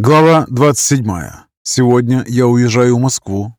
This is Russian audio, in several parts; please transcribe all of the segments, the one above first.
Глава 27. Сегодня я уезжаю в Москву.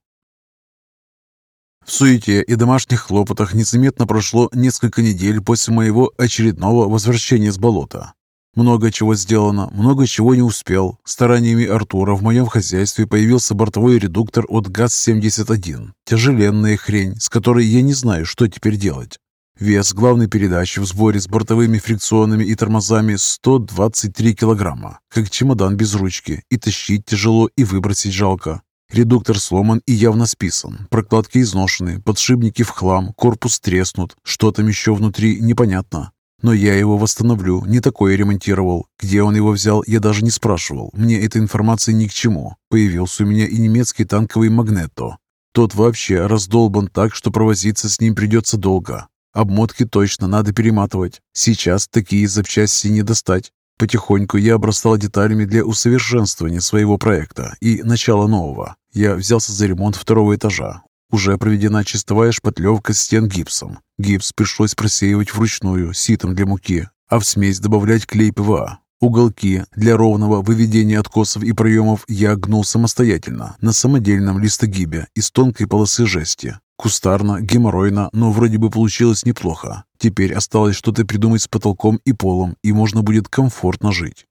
В суете и домашних хлопотах незаметно прошло несколько недель после моего очередного возвращения с болота. Много чего сделано, много чего не успел. Стараниями Артура в моем хозяйстве появился бортовой редуктор от ГАЗ-71. Тяжеленная хрень, с которой я не знаю, что теперь делать. Вес главной передачи в сборе с бортовыми фрикционами и тормозами 123 килограмма, как чемодан без ручки, и тащить тяжело, и выбросить жалко. Редуктор сломан и явно списан, прокладки изношены, подшипники в хлам, корпус треснут, что там еще внутри непонятно. Но я его восстановлю, не такое ремонтировал. Где он его взял, я даже не спрашивал. Мне эта информация ни к чему. Появился у меня и немецкий танковый Магнето. Тот вообще раздолбан так, что провозиться с ним придется долго. Обмотки точно надо перематывать. Сейчас такие запчасти не достать. Потихоньку я обрастал деталями для усовершенствования своего проекта и начала нового. Я взялся за ремонт второго этажа. Уже проведена чистовая шпатлевка стен гипсом. Гипс пришлось просеивать вручную, ситом для муки, а в смесь добавлять клей ПВА. Уголки для ровного выведения откосов и проемов я гнул самостоятельно на самодельном листогибе из тонкой полосы жести. Кустарно, геморройно, но вроде бы получилось неплохо. Теперь осталось что-то придумать с потолком и полом, и можно будет комфортно жить.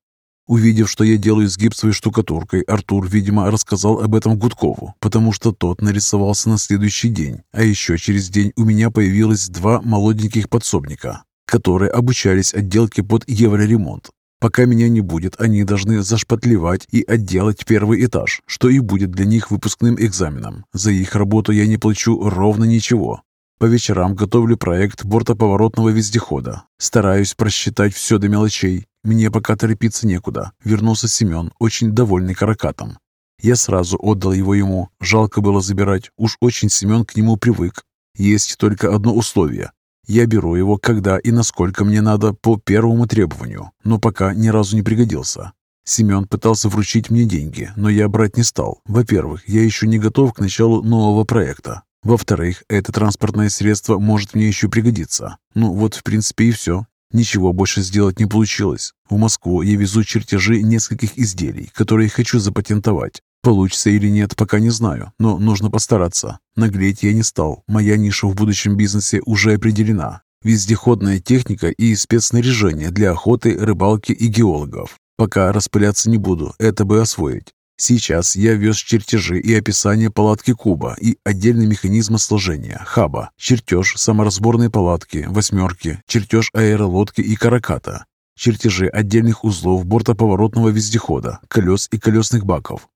Увидев, что я делаю с гипсовой штукатуркой, Артур, видимо, рассказал об этом Гудкову, потому что тот нарисовался на следующий день. А еще через день у меня появилось два молоденьких подсобника, которые обучались отделке под евроремонт. Пока меня не будет, они должны зашпатлевать и отделать первый этаж, что и будет для них выпускным экзаменом. За их работу я не плачу ровно ничего. По вечерам готовлю проект бортоповоротного вездехода. Стараюсь просчитать все до мелочей. Мне пока торопиться некуда. Вернулся Семен, очень довольный каракатом. Я сразу отдал его ему. Жалко было забирать. Уж очень Семен к нему привык. Есть только одно условие. Я беру его, когда и насколько мне надо по первому требованию, но пока ни разу не пригодился. Семен пытался вручить мне деньги, но я брать не стал. Во-первых, я еще не готов к началу нового проекта. Во-вторых, это транспортное средство может мне еще пригодиться. Ну вот, в принципе, и все. Ничего больше сделать не получилось. В Москву я везу чертежи нескольких изделий, которые хочу запатентовать. Получится или нет, пока не знаю, но нужно постараться. Наглеть я не стал. Моя ниша в будущем бизнесе уже определена. Вездеходная техника и спецснаряжение для охоты, рыбалки и геологов. Пока распыляться не буду, это бы освоить. Сейчас я вез чертежи и описание палатки куба и отдельный механизм сложения хаба, чертеж саморазборной палатки, восьмерки, чертеж аэролодки и караката, чертежи отдельных узлов бортоповоротного вездехода, колес и колесных баков,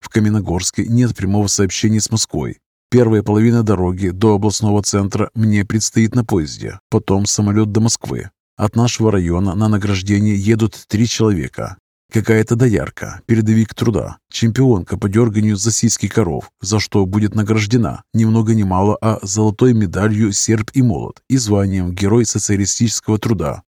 в Каменогорске нет прямого сообщения с Москвой. Первая половина дороги до областного центра мне предстоит на поезде, потом самолет до Москвы. От нашего района на награждение едут три человека. Какая-то доярка, передовик труда, чемпионка по дерганию за сиськи коров, за что будет награждена ни много ни мало, а золотой медалью «Серп и молот» и званием «Герой социалистического труда».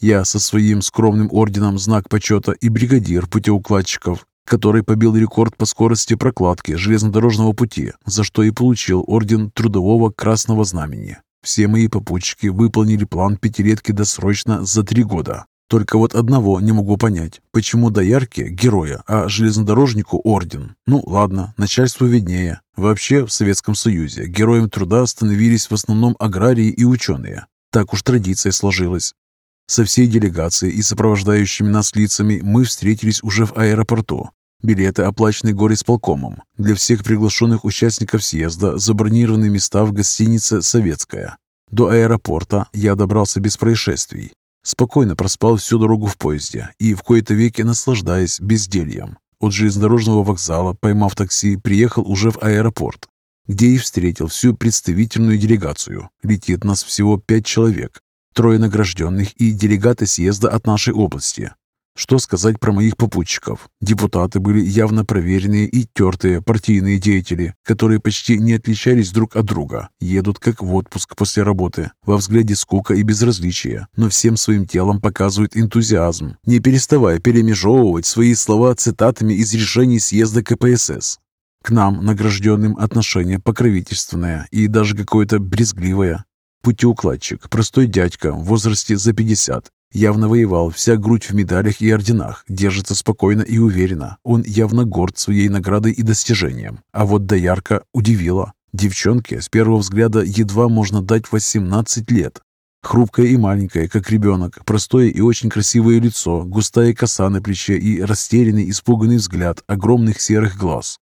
Я со своим скромным орденом «Знак почета» и бригадир путеукладчиков который побил рекорд по скорости прокладки железнодорожного пути, за что и получил орден Трудового Красного Знамени. Все мои попутчики выполнили план пятилетки досрочно за три года. Только вот одного не могу понять, почему доярке – героя, а железнодорожнику – орден. Ну ладно, начальству виднее. Вообще в Советском Союзе героем труда становились в основном аграрии и ученые. Так уж традиция сложилась. Со всей делегацией и сопровождающими нас лицами мы встретились уже в аэропорту. Билеты оплачены горисполкомом. Для всех приглашенных участников съезда забронированы места в гостинице «Советская». До аэропорта я добрался без происшествий. Спокойно проспал всю дорогу в поезде и в кои-то веки наслаждаясь бездельем. От железнодорожного вокзала, поймав такси, приехал уже в аэропорт, где и встретил всю представительную делегацию. Летит нас всего пять человек, трое награжденных и делегаты съезда от нашей области. Что сказать про моих попутчиков? Депутаты были явно проверенные и тертые партийные деятели, которые почти не отличались друг от друга. Едут как в отпуск после работы. Во взгляде скука и безразличие, но всем своим телом показывают энтузиазм, не переставая перемежевывать свои слова цитатами из решений съезда КПСС. К нам, награжденным, отношение покровительственное и даже какое-то брезгливое. Путеукладчик, простой дядька в возрасте за 50, Явно воевал, вся грудь в медалях и орденах, держится спокойно и уверенно. Он явно горд своей наградой и достижением. А вот доярка удивила. Девчонке с первого взгляда едва можно дать 18 лет. Хрупкая и маленькая, как ребенок, простое и очень красивое лицо, густая коса на плече и растерянный, испуганный взгляд огромных серых глаз.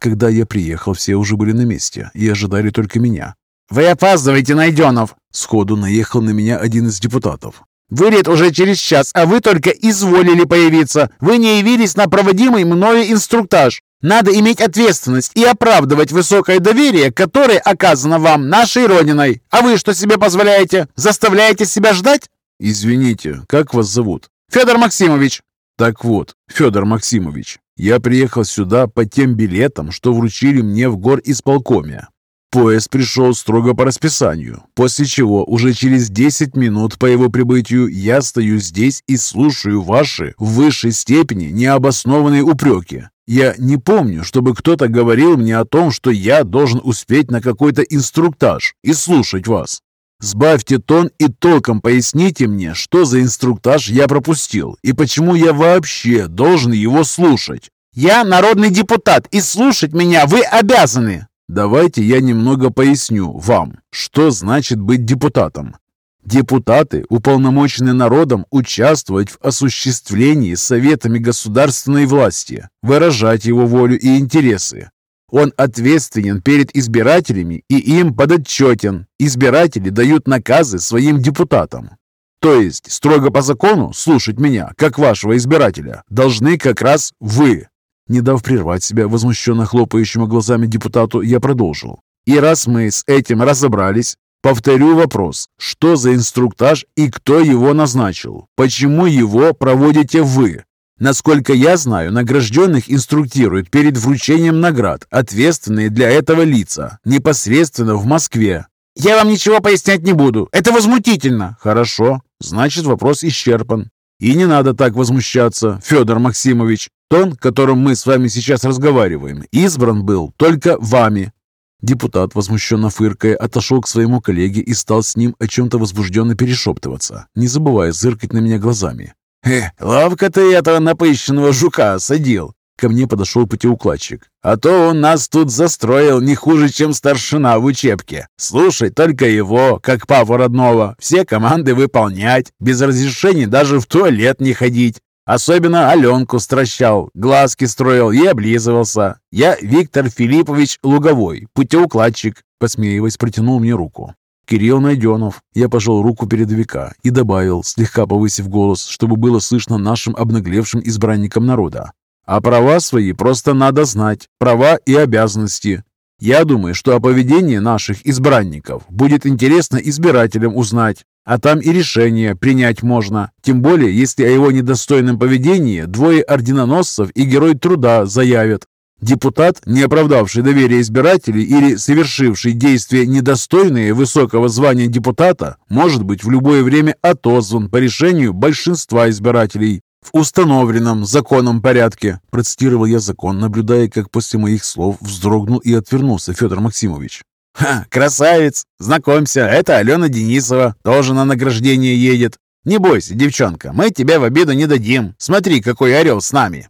Когда я приехал, все уже были на месте и ожидали только меня. «Вы опаздываете, Найденов!» Сходу наехал на меня один из депутатов. Вылет уже через час, а вы только изволили появиться. Вы не явились на проводимый мною инструктаж. Надо иметь ответственность и оправдывать высокое доверие, которое оказано вам нашей Родиной. А вы что себе позволяете? Заставляете себя ждать? Извините, как вас зовут? Федор Максимович. Так вот, Федор Максимович, я приехал сюда по тем билетам, что вручили мне в гор исполкоме. Поезд пришел строго по расписанию, после чего уже через 10 минут по его прибытию я стою здесь и слушаю ваши в высшей степени необоснованные упреки. Я не помню, чтобы кто-то говорил мне о том, что я должен успеть на какой-то инструктаж и слушать вас. Сбавьте тон и толком поясните мне, что за инструктаж я пропустил и почему я вообще должен его слушать. Я народный депутат, и слушать меня вы обязаны. Давайте я немного поясню вам, что значит быть депутатом. Депутаты уполномочены народом участвовать в осуществлении советами государственной власти, выражать его волю и интересы. Он ответственен перед избирателями и им подотчетен. Избиратели дают наказы своим депутатам. То есть, строго по закону, слушать меня, как вашего избирателя, должны как раз вы. Не дав прервать себя возмущенно хлопающими глазами депутату, я продолжил. И раз мы с этим разобрались, повторю вопрос. Что за инструктаж и кто его назначил? Почему его проводите вы? Насколько я знаю, награжденных инструктируют перед вручением наград, ответственные для этого лица, непосредственно в Москве. Я вам ничего пояснять не буду. Это возмутительно. Хорошо, значит вопрос исчерпан. И не надо так возмущаться, Федор Максимович. Тон, которым мы с вами сейчас разговариваем, избран был только вами. Депутат, возмущенно фыркая, отошел к своему коллеге и стал с ним о чем-то возбужденно перешептываться, не забывая зыркать на меня глазами. «Э, ловко ты этого напыщенного жука осадил!» Ко мне подошел путеукладчик. «А то он нас тут застроил не хуже, чем старшина в учебке. Слушай только его, как папу родного, все команды выполнять, без разрешения даже в туалет не ходить. Особенно Аленку стращал, глазки строил и облизывался. Я Виктор Филиппович Луговой, путеукладчик, посмеиваясь, протянул мне руку. Кирилл Найденов. Я пожал руку передовика и добавил, слегка повысив голос, чтобы было слышно нашим обнаглевшим избранникам народа. А права свои просто надо знать, права и обязанности. Я думаю, что о поведении наших избранников будет интересно избирателям узнать, а там и решение принять можно. Тем более, если о его недостойном поведении двое орденоносцев и герой труда заявят. Депутат, не оправдавший доверие избирателей или совершивший действия недостойные высокого звания депутата, может быть в любое время отозван по решению большинства избирателей в установленном законом порядке. Процитировал я закон, наблюдая, как после моих слов вздрогнул и отвернулся Федор Максимович. «Ха, красавец! Знакомься, это Алена Денисова, тоже на награждение едет. Не бойся, девчонка, мы тебя в обиду не дадим. Смотри, какой орел с нами!»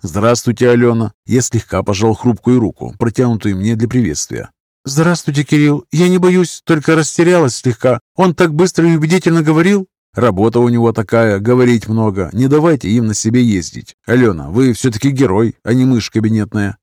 «Здравствуйте, Алена!» Я слегка пожал хрупкую руку, протянутую мне для приветствия. «Здравствуйте, Кирилл. Я не боюсь, только растерялась слегка. Он так быстро и убедительно говорил». «Работа у него такая, говорить много. Не давайте им на себе ездить. Алена, вы все-таки герой, а не мышь кабинетная».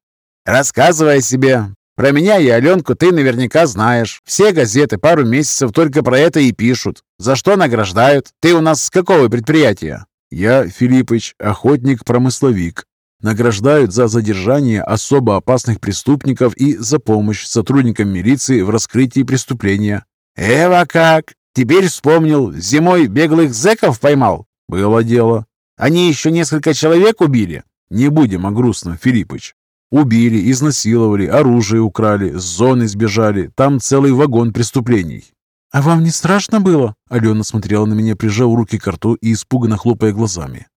«Рассказывай о себе. Про меня и Аленку ты наверняка знаешь. Все газеты пару месяцев только про это и пишут. За что награждают? Ты у нас с какого предприятия?» «Я Филиппыч, охотник-промысловик. Награждают за задержание особо опасных преступников и за помощь сотрудникам милиции в раскрытии преступления». «Эва как! Теперь вспомнил, зимой беглых зэков поймал?» «Было дело. Они еще несколько человек убили?» «Не будем о грустном, Филиппыч. Убили, изнасиловали, оружие украли, с зоны сбежали. Там целый вагон преступлений. «А вам не страшно было?» Алена смотрела на меня, прижав руки к рту и испуганно хлопая глазами.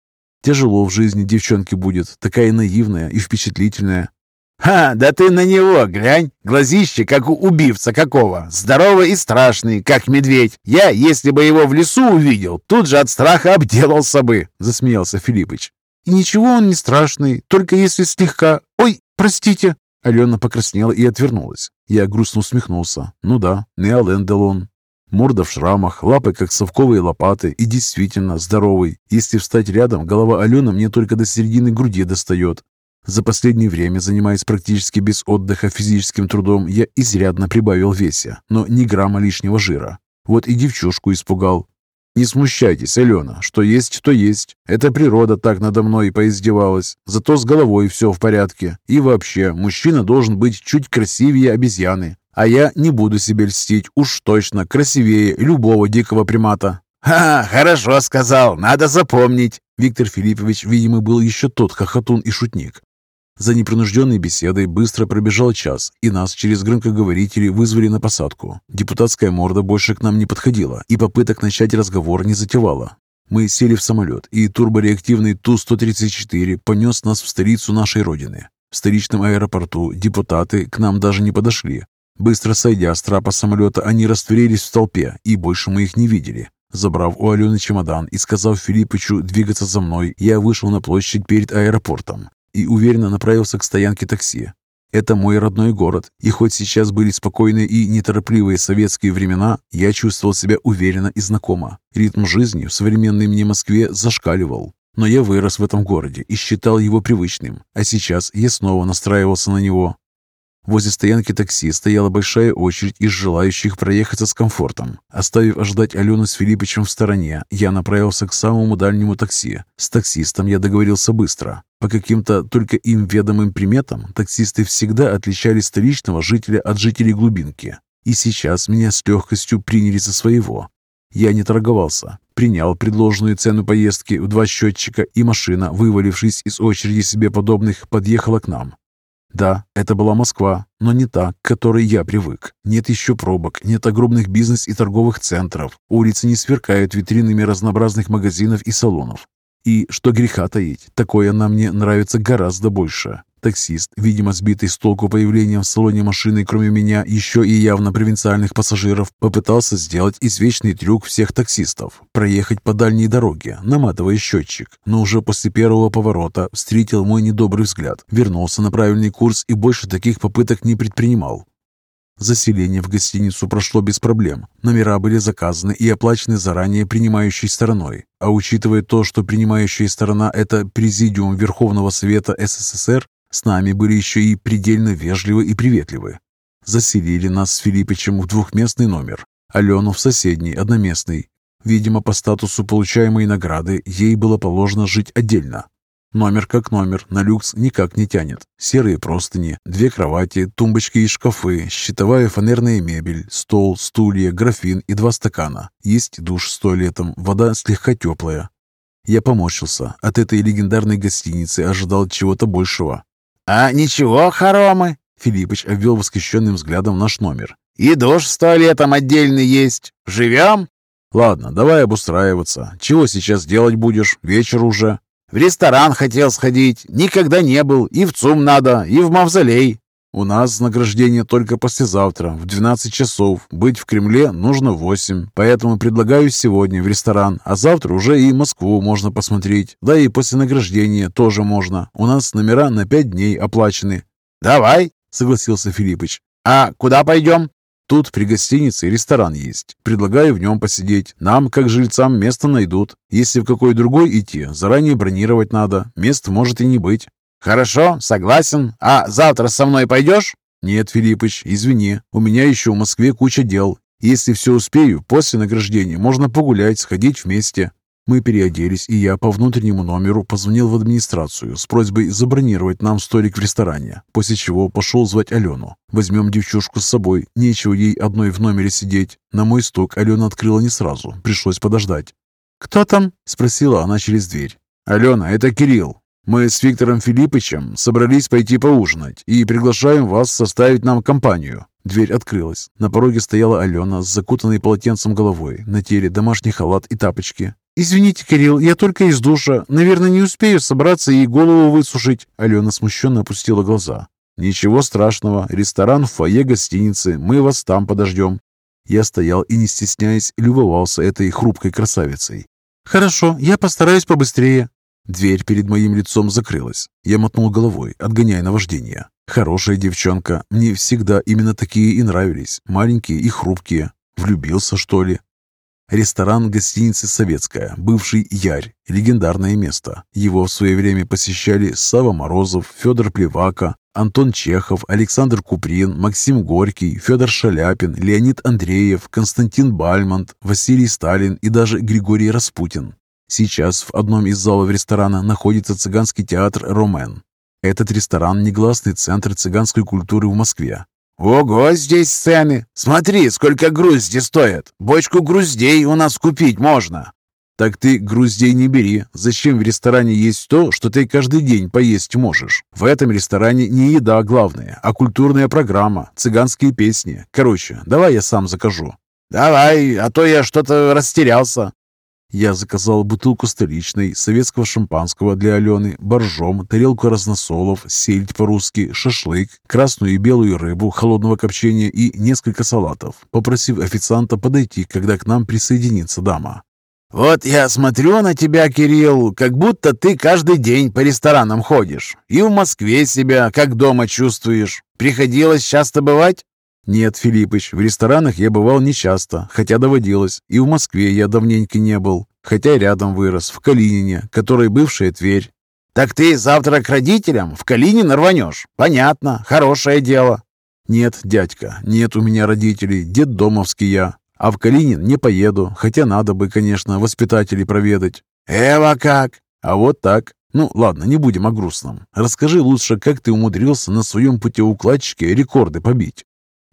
Тяжело в жизни девчонке будет, такая наивная и впечатлительная. «Ха, да ты на него глянь! Глазище, как у убивца какого! Здоровый и страшный, как медведь! Я, если бы его в лесу увидел, тут же от страха обделался бы!» — засмеялся Филиппыч. «И ничего он не страшный, только если слегка... Ой, простите!» Алена покраснела и отвернулась. Я грустно усмехнулся. «Ну да, не Ален. Морда в шрамах, лапы как совковые лопаты и действительно здоровый. Если встать рядом, голова Алены мне только до середины груди достает. За последнее время, занимаясь практически без отдыха физическим трудом, я изрядно прибавил весе, но ни грамма лишнего жира. Вот и девчушку испугал. Не смущайтесь, Алена, что есть, то есть. Это природа так надо мной поиздевалась. Зато с головой все в порядке. И вообще, мужчина должен быть чуть красивее обезьяны. А я не буду себе льстить, уж точно красивее любого дикого примата. «Ха, хорошо сказал, надо запомнить!» Виктор Филиппович, видимо, был еще тот хохотун и шутник. За непринужденной беседой быстро пробежал час, и нас через громкоговорители вызвали на посадку. Депутатская морда больше к нам не подходила, и попыток начать разговор не затевала. Мы сели в самолет, и турбореактивный Ту-134 понес нас в столицу нашей Родины. В столичном аэропорту депутаты к нам даже не подошли. Быстро сойдя с трапа самолета, они растворились в толпе, и больше мы их не видели. Забрав у Алены чемодан и сказав Филиппычу двигаться за мной, я вышел на площадь перед аэропортом и уверенно направился к стоянке такси. Это мой родной город, и хоть сейчас были спокойные и неторопливые советские времена, я чувствовал себя уверенно и знакомо. Ритм жизни в современной мне Москве зашкаливал. Но я вырос в этом городе и считал его привычным, а сейчас я снова настраивался на него. Возле стоянки такси стояла большая очередь из желающих проехаться с комфортом. Оставив ожидать Алену с Филиппычем в стороне, я направился к самому дальнему такси. С таксистом я договорился быстро. По каким-то только им ведомым приметам, таксисты всегда отличали столичного жителя от жителей глубинки. И сейчас меня с легкостью приняли за своего. Я не торговался. Принял предложенную цену поездки в два счетчика, и машина, вывалившись из очереди себе подобных, подъехала к нам. Да, это была Москва, но не та, к которой я привык. Нет еще пробок, нет огромных бизнес- и торговых центров. Улицы не сверкают витринами разнообразных магазинов и салонов. И, что греха таить, такое нам мне нравится гораздо больше. Таксист, видимо сбитый с толку появлением в салоне машины, кроме меня, еще и явно провинциальных пассажиров, попытался сделать извечный трюк всех таксистов – проехать по дальней дороге, наматывая счетчик. Но уже после первого поворота встретил мой недобрый взгляд, вернулся на правильный курс и больше таких попыток не предпринимал. Заселение в гостиницу прошло без проблем. Номера были заказаны и оплачены заранее принимающей стороной. А учитывая то, что принимающая сторона – это Президиум Верховного Совета СССР, с нами были еще и предельно вежливы и приветливы. Заселили нас с Филиппичем в двухместный номер, Алену в соседний, одноместный. Видимо, по статусу получаемой награды ей было положено жить отдельно. Номер как номер, на люкс никак не тянет. Серые простыни, две кровати, тумбочки и шкафы, щитовая фанерная мебель, стол, стулья, графин и два стакана. Есть душ с туалетом, вода слегка теплая. Я поморщился. От этой легендарной гостиницы ожидал чего-то большего. «А ничего, хоромы!» Филиппыч обвел восхищенным взглядом наш номер. «И душ с туалетом отдельный есть. Живем?» «Ладно, давай обустраиваться. Чего сейчас делать будешь? Вечер уже». «В ресторан хотел сходить. Никогда не был. И в ЦУМ надо, и в Мавзолей». «У нас награждение только послезавтра, в 12 часов. Быть в Кремле нужно в 8. Поэтому предлагаю сегодня в ресторан, а завтра уже и Москву можно посмотреть. Да и после награждения тоже можно. У нас номера на 5 дней оплачены». «Давай», — согласился Филиппыч. «А куда пойдем?» Тут при гостинице ресторан есть. Предлагаю в нем посидеть. Нам, как жильцам, место найдут. Если в какой другой идти, заранее бронировать надо. Мест может и не быть. «Хорошо, согласен. А завтра со мной пойдешь?» «Нет, Филиппыч, извини. У меня еще в Москве куча дел. Если все успею, после награждения можно погулять, сходить вместе». Мы переоделись, и я по внутреннему номеру позвонил в администрацию с просьбой забронировать нам столик в ресторане, после чего пошел звать Алену. Возьмем девчушку с собой, нечего ей одной в номере сидеть. На мой стук Алена открыла не сразу, пришлось подождать. «Кто там?» – спросила она через дверь. «Алена, это Кирилл. Мы с Виктором Филиппычем собрались пойти поужинать и приглашаем вас составить нам компанию». Дверь открылась. На пороге стояла Алена с закутанной полотенцем головой, на теле домашний халат и тапочки. «Извините, Кирилл, я только из душа. Наверное, не успею собраться и голову высушить». Алена смущенно опустила глаза. «Ничего страшного. Ресторан в фойе гостиницы. Мы вас там подождем». Я стоял и, не стесняясь, любовался этой хрупкой красавицей. «Хорошо, я постараюсь побыстрее». Дверь перед моим лицом закрылась. Я мотнул головой, отгоняя наваждение. Хорошая девчонка. Мне всегда именно такие и нравились. Маленькие и хрупкие. Влюбился, что ли? Ресторан гостиницы «Советская», бывший Ярь, легендарное место. Его в свое время посещали Сава Морозов, Федор Плевака, Антон Чехов, Александр Куприн, Максим Горький, Федор Шаляпин, Леонид Андреев, Константин Бальмонт, Василий Сталин и даже Григорий Распутин. Сейчас в одном из залов ресторана находится цыганский театр «Ромен». Этот ресторан – негласный центр цыганской культуры в Москве. «Ого, здесь цены! Смотри, сколько грузди стоят! Бочку груздей у нас купить можно!» «Так ты груздей не бери. Зачем в ресторане есть то, что ты каждый день поесть можешь? В этом ресторане не еда главное, а культурная программа, цыганские песни. Короче, давай я сам закажу». «Давай, а то я что-то растерялся». Я заказал бутылку столичной, советского шампанского для Алены, боржом, тарелку разносолов, сельдь по-русски, шашлык, красную и белую рыбу холодного копчения и несколько салатов, попросив официанта подойти, когда к нам присоединится дама. «Вот я смотрю на тебя, Кирилл, как будто ты каждый день по ресторанам ходишь. И в Москве себя как дома чувствуешь. Приходилось часто бывать?» «Нет, Филиппыч, в ресторанах я бывал нечасто, хотя доводилось. И в Москве я давненько не был, хотя рядом вырос, в Калинине, которой бывшая Тверь». «Так ты завтра к родителям в Калинин рванешь? Понятно, хорошее дело». «Нет, дядька, нет у меня родителей, детдомовский я. А в Калинин не поеду, хотя надо бы, конечно, воспитателей проведать». «Эва как?» «А вот так. Ну, ладно, не будем о грустном. Расскажи лучше, как ты умудрился на своем путеукладчике рекорды побить.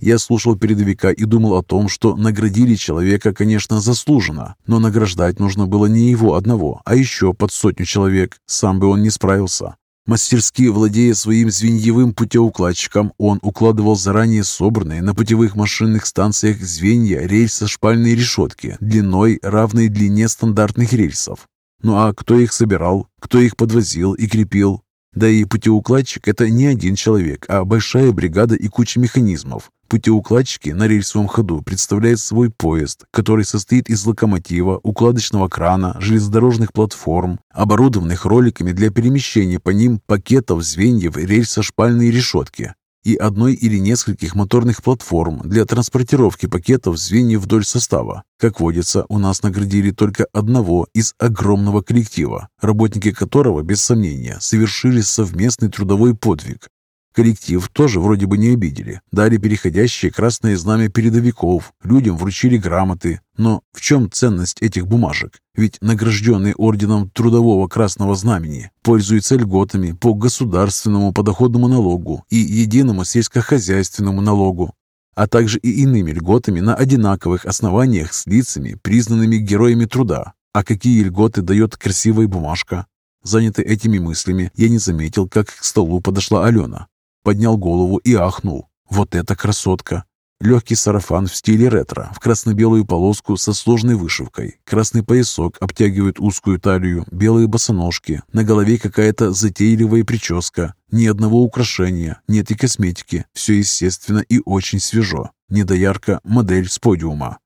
Я слушал передовика и думал о том, что наградили человека, конечно, заслуженно, но награждать нужно было не его одного, а еще под сотню человек. Сам бы он не справился. Мастерски владея своим звеньевым путеукладчиком, он укладывал заранее собранные на путевых машинных станциях звенья рельса шпальной решетки длиной, равной длине стандартных рельсов. Ну а кто их собирал, кто их подвозил и крепил? Да и путеукладчик – это не один человек, а большая бригада и куча механизмов. Путеукладчики на рельсовом ходу представляют свой поезд, который состоит из локомотива, укладочного крана, железнодорожных платформ, оборудованных роликами для перемещения по ним пакетов звеньев рельсо-шпальной решетки и одной или нескольких моторных платформ для транспортировки пакетов звеньев вдоль состава. Как водится, у нас наградили только одного из огромного коллектива, работники которого, без сомнения, совершили совместный трудовой подвиг. Коллектив тоже вроде бы не обидели. Дали переходящее красное знамя передовиков, людям вручили грамоты. Но в чем ценность этих бумажек? Ведь награжденные орденом Трудового Красного Знамени пользуются льготами по государственному подоходному налогу и единому сельскохозяйственному налогу, а также и иными льготами на одинаковых основаниях с лицами, признанными героями труда. А какие льготы дает красивая бумажка? Занятый этими мыслями, я не заметил, как к столу подошла Алена. Поднял голову и ахнул. Вот это красотка! Легкий сарафан в стиле ретро, в красно-белую полоску со сложной вышивкой. Красный поясок обтягивает узкую талию, белые босоножки, на голове какая-то затейливая прическа. Ни одного украшения, нет и косметики. Все естественно и очень свежо. Недоярка модель с подиума.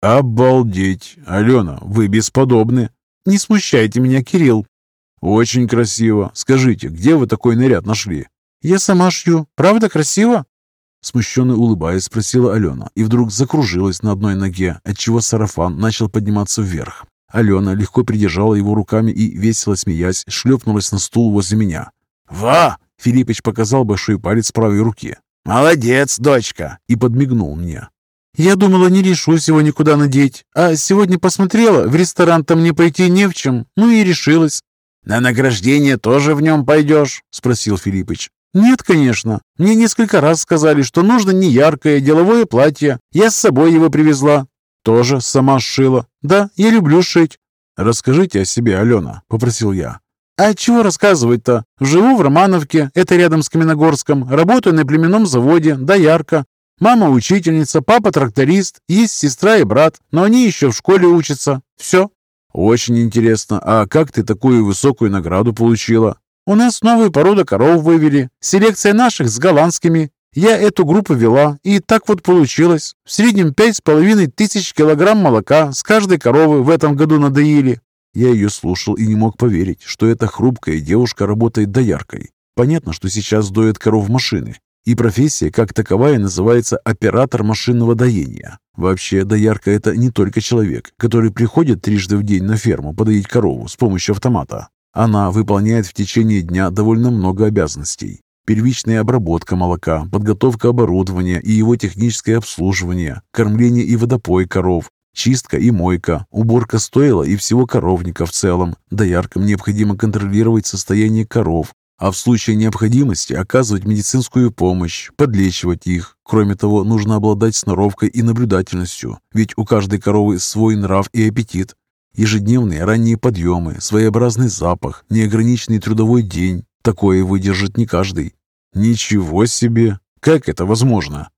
«Обалдеть! Алена, вы бесподобны!» «Не смущайте меня, Кирилл!» «Очень красиво. Скажите, где вы такой наряд нашли?» «Я сама шью. Правда красиво?» Смущенно улыбаясь, спросила Алена и вдруг закружилась на одной ноге, отчего сарафан начал подниматься вверх. Алена легко придержала его руками и, весело смеясь, шлепнулась на стул возле меня. «Ва!» — Филиппыч показал большой палец правой руки. «Молодец, дочка!» и подмигнул мне. «Я думала, не решусь его никуда надеть, а сегодня посмотрела, в ресторан-то мне пойти не в чем, ну и решилась». «На награждение тоже в нем пойдешь?» — спросил Филиппыч. «Нет, конечно. Мне несколько раз сказали, что нужно не яркое деловое платье. Я с собой его привезла». «Тоже сама сшила?» «Да, я люблю шить». «Расскажите о себе, Алена», — попросил я. «А чего рассказывать-то? Живу в Романовке, это рядом с Каменогорском, работаю на племенном заводе, доярка. Мама учительница, папа тракторист, есть сестра и брат, но они еще в школе учатся. Все». «Очень интересно. А как ты такую высокую награду получила?» У нас новую породу коров вывели. Селекция наших с голландскими. Я эту группу вела, и так вот получилось. В среднем пять с половиной тысяч килограмм молока с каждой коровы в этом году надоили. Я ее слушал и не мог поверить, что эта хрупкая девушка работает дояркой. Понятно, что сейчас доят коров машины, и профессия как таковая называется оператор машинного доения. Вообще, доярка – это не только человек, который приходит трижды в день на ферму подоить корову с помощью автомата. Она выполняет в течение дня довольно много обязанностей. Первичная обработка молока, подготовка оборудования и его техническое обслуживание, кормление и водопой коров, Чистка и мойка, уборка стойла и всего коровника в целом. Дояркам необходимо контролировать состояние коров, а в случае необходимости оказывать медицинскую помощь, подлечивать их. Кроме того, нужно обладать сноровкой и наблюдательностью, ведь у каждой коровы свой нрав и аппетит. Ежедневные ранние подъемы, своеобразный запах, неограниченный трудовой день. Такое выдержит не каждый. Ничего себе! Как это возможно?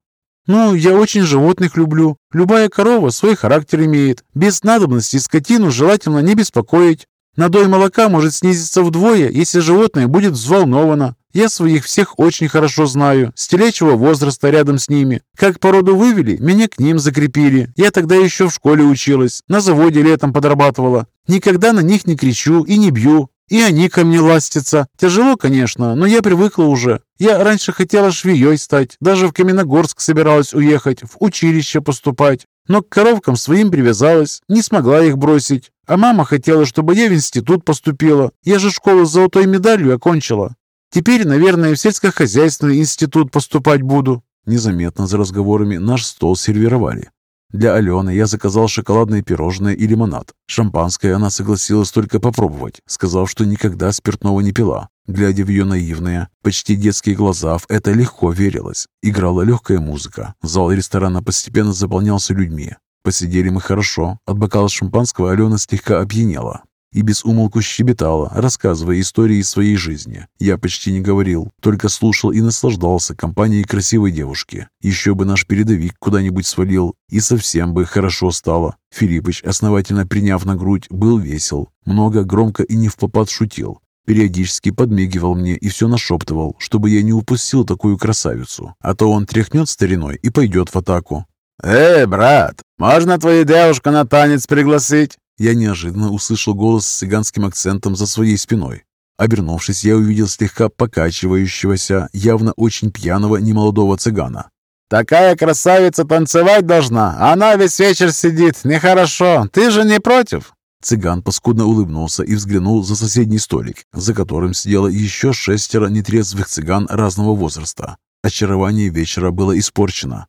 «Ну, я очень животных люблю. Любая корова свой характер имеет. Без надобности скотину желательно не беспокоить. Надой молока может снизиться вдвое, если животное будет взволновано. Я своих всех очень хорошо знаю, с телячьего возраста рядом с ними. Как породу вывели, меня к ним закрепили. Я тогда еще в школе училась, на заводе летом подрабатывала. Никогда на них не кричу и не бью. И они ко мне ластятся. Тяжело, конечно, но я привыкла уже. Я раньше хотела швеей стать, даже в Каменогорск собиралась уехать, в училище поступать. Но к коровкам своим привязалась, не смогла их бросить. А мама хотела, чтобы я в институт поступила. Я же школу с золотой медалью окончила. Теперь, наверное, в сельскохозяйственный институт поступать буду». Незаметно за разговорами наш стол сервировали. Для Алены я заказал шоколадное пирожное и лимонад. Шампанское она согласилась только попробовать, сказав, что никогда спиртного не пила. Глядя в ее наивные, почти детские глаза, в это легко верилось. Играла легкая музыка. Зал ресторана постепенно заполнялся людьми. Посидели мы хорошо. От бокала шампанского Алена слегка опьянела и без умолку щебетала, рассказывая истории своей жизни. Я почти не говорил, только слушал и наслаждался компанией красивой девушки. Еще бы наш передовик куда-нибудь свалил, и совсем бы хорошо стало. Филиппыч, основательно приняв на грудь, был весел, много, громко и не в попад шутил. Периодически подмигивал мне и все нашептывал, чтобы я не упустил такую красавицу, а то он тряхнет стариной и пойдет в атаку. «Эй, брат, можно твою девушку на танец пригласить?» Я неожиданно услышал голос с цыганским акцентом за своей спиной. Обернувшись, я увидел слегка покачивающегося, явно очень пьяного немолодого цыгана. «Такая красавица танцевать должна, она весь вечер сидит. Нехорошо. Ты же не против?» Цыган паскудно улыбнулся и взглянул за соседний столик, за которым сидело еще шестеро нетрезвых цыган разного возраста. Очарование вечера было испорчено.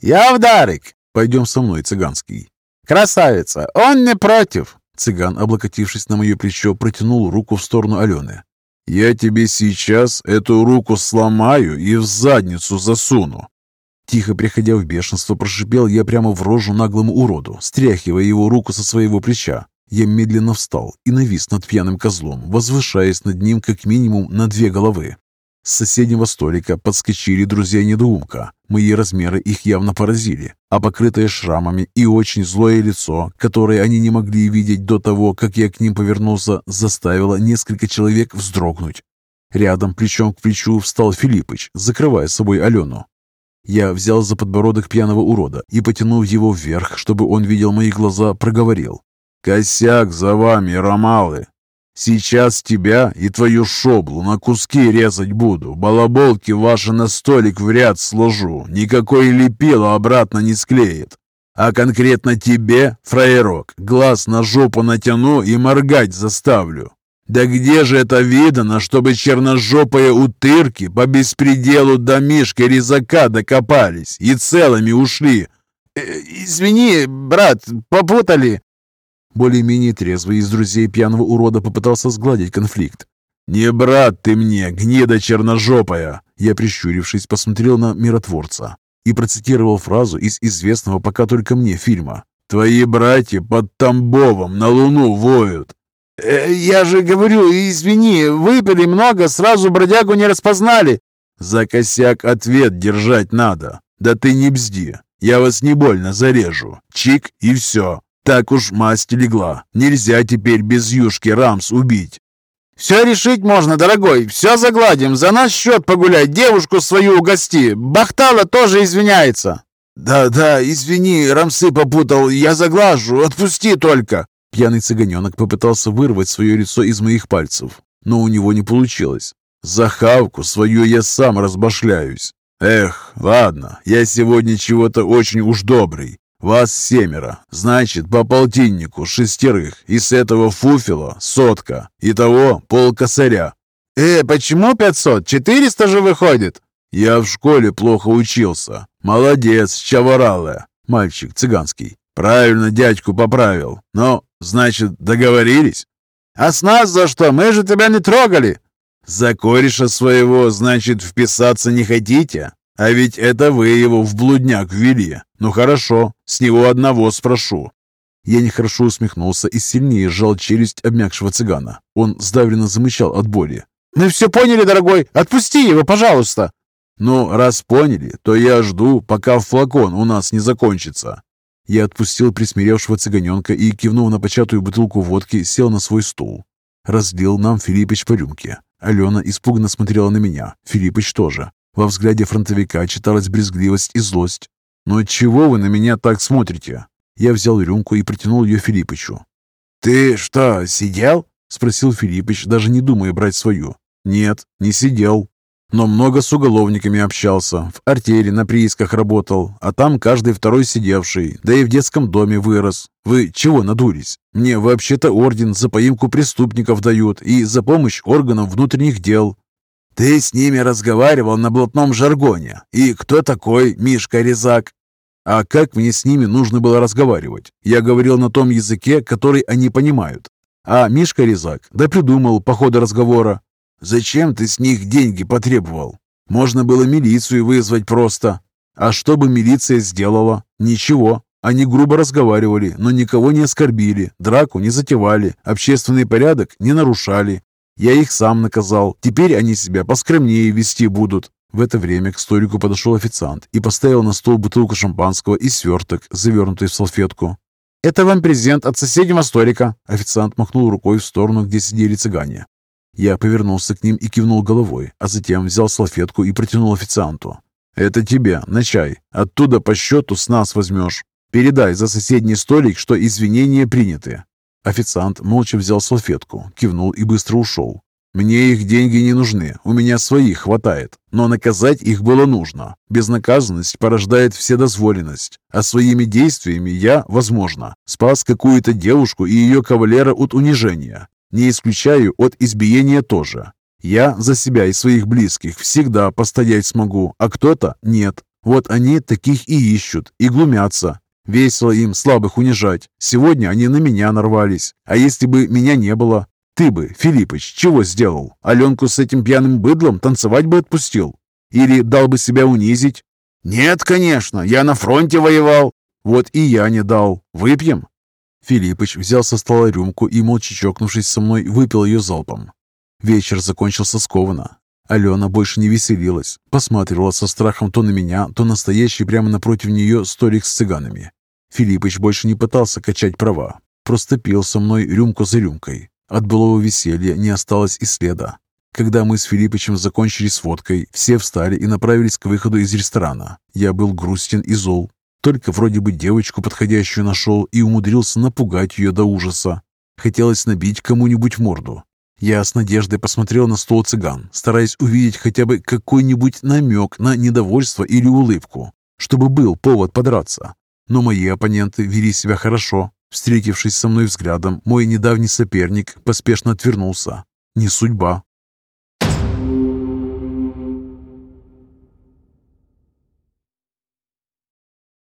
«Я вдарик!» «Пойдем со мной, цыганский!» «Красавица! Он не против!» Цыган, облокотившись на мое плечо, протянул руку в сторону Алены. «Я тебе сейчас эту руку сломаю и в задницу засуну!» Тихо приходя в бешенство, прошипел я прямо в рожу наглому уроду, стряхивая его руку со своего плеча. Я медленно встал и навис над пьяным козлом, возвышаясь над ним как минимум на две головы. С соседнего столика подскочили друзья-недоумка. Мои размеры их явно поразили, а покрытое шрамами и очень злое лицо, которое они не могли видеть до того, как я к ним повернулся, заставило несколько человек вздрогнуть. Рядом, плечом к плечу, встал Филиппыч, закрывая собой Алену. Я взял за подбородок пьяного урода и, потянув его вверх, чтобы он видел мои глаза, проговорил. «Косяк за вами, ромалы! Сейчас тебя и твою шоблу на куски резать буду, балаболки ваши на столик в ряд сложу, никакой лепило обратно не склеит. А конкретно тебе, фраерок, глаз на жопу натяну и моргать заставлю. Да где же это видано, чтобы черножопые утырки по беспределу до Мишки резака докопались и целыми ушли? Э, «Извини, брат, попутали!» Более-менее трезвый из друзей пьяного урода попытался сгладить конфликт. «Не брат ты мне, гнида черножопая!» Я, прищурившись, посмотрел на миротворца и процитировал фразу из известного пока только мне фильма. «Твои братья под Тамбовом на луну воют!» э, «Я же говорю, извини, выпили много, сразу бродягу не распознали!» «За косяк ответ держать надо! Да ты не бзди, я вас не больно зарежу! Чик и все!» Так уж масть легла. Нельзя теперь без юшки Рамс убить. «Все решить можно, дорогой, все загладим, за наш счет погулять, девушку свою угости, Бахтала тоже извиняется». «Да-да, извини, рамсы попутал, я заглажу, отпусти только!» Пьяный цыганенок попытался вырвать свое лицо из моих пальцев, но у него не получилось. За хавку свою я сам разбашляюсь. Эх, ладно, я сегодня чего-то очень уж добрый. Вас семеро, значит, по полтиннику шестерых, и с этого фуфела сотка, итого пол косаря. Э, почему пятьсот? Четыреста же выходит. Я в школе плохо учился. Молодец, чаварале, мальчик цыганский. Правильно дядьку поправил. Но, значит, договорились? А с нас за что? Мы же тебя не трогали. За кореша своего, значит, вписаться не хотите? А ведь это вы его в блудняк ввели. Ну хорошо, с него одного спрошу. Я нехорошо усмехнулся и сильнее сжал челюсть обмякшего цыгана. Он сдавленно замычал от боли. «Мы все поняли, дорогой! Отпусти его, пожалуйста!» «Ну, раз поняли, то я жду, пока флакон у нас не закончится». Я отпустил присмиревшего цыганенка и, кивнув на початую бутылку водки, сел на свой стул. Разлил нам Филиппыч по рюмке. Алена испуганно смотрела на меня, Филиппыч тоже. Во взгляде фронтовика читалась брезгливость и злость. «Но чего вы на меня так смотрите?» Я взял рюмку и протянул ее Филиппычу. «Ты что, сидел?» — спросил Филиппыч, даже не думая брать свою. «Нет, не сидел. Но много с уголовниками общался. В артели на приисках работал, а там каждый второй сидевший, да и в детском доме вырос. Вы чего надулись? Мне вообще-то орден за поимку преступников дают и за помощь органам внутренних дел. Ты с ними разговаривал на блатном жаргоне. И кто такой Мишка Резак? А как мне с ними нужно было разговаривать? Я говорил на том языке, который они понимают. А Мишка Резак да придумал по ходу разговора. Зачем ты с них деньги потребовал? Можно было милицию вызвать просто. А что бы милиция сделала? Ничего. Они грубо разговаривали, но никого не оскорбили, драку не затевали, общественный порядок не нарушали. Я их сам наказал. Теперь они себя поскромнее вести будут. В это время к столику подошел официант и поставил на стол бутылку шампанского и сверток, завернутый в салфетку. «Это вам презент от соседнего столика!» Официант махнул рукой в сторону, где сидели цыгане. Я повернулся к ним и кивнул головой, а затем взял салфетку и протянул официанту. «Это тебе, на чай. Оттуда по счету с нас возьмешь. Передай за соседний столик, что извинения приняты. Официант молча взял салфетку, кивнул и быстро ушел. «Мне их деньги не нужны, у меня своих хватает, но наказать их было нужно. Безнаказанность порождает вседозволенность, а своими действиями я, возможно, спас какую-то девушку и ее кавалера от унижения. Не исключаю от избиения тоже. Я за себя и своих близких всегда постоять смогу, а кто-то нет. Вот они таких и ищут, и глумятся, Весело им слабых унижать. Сегодня они на меня нарвались. А если бы меня не было? Ты бы, Филиппыч, чего сделал? Аленку с этим пьяным быдлом танцевать бы отпустил? Или дал бы себя унизить? Нет, конечно, я на фронте воевал. Вот и я не дал. Выпьем? Филиппыч взял со стола рюмку и, молча чокнувшись со мной, выпил ее залпом. Вечер закончился скованно. Алена больше не веселилась, посматривала со страхом то на меня, то на стоящий прямо напротив нее столик с цыганами. Филиппыч больше не пытался качать права, просто пил со мной рюмку за рюмкой. От былого веселья не осталось и следа. Когда мы с Филиппычем закончили с водкой, все встали и направились к выходу из ресторана. Я был грустен и зол. Только вроде бы девочку подходящую нашел и умудрился напугать ее до ужаса. Хотелось набить кому-нибудь морду. Я с надеждой посмотрел на стол цыган, стараясь увидеть хотя бы какой-нибудь намек на недовольство или улыбку, чтобы был повод подраться. Но мои оппоненты вели себя хорошо. Встретившись со мной взглядом, мой недавний соперник поспешно отвернулся. Не судьба.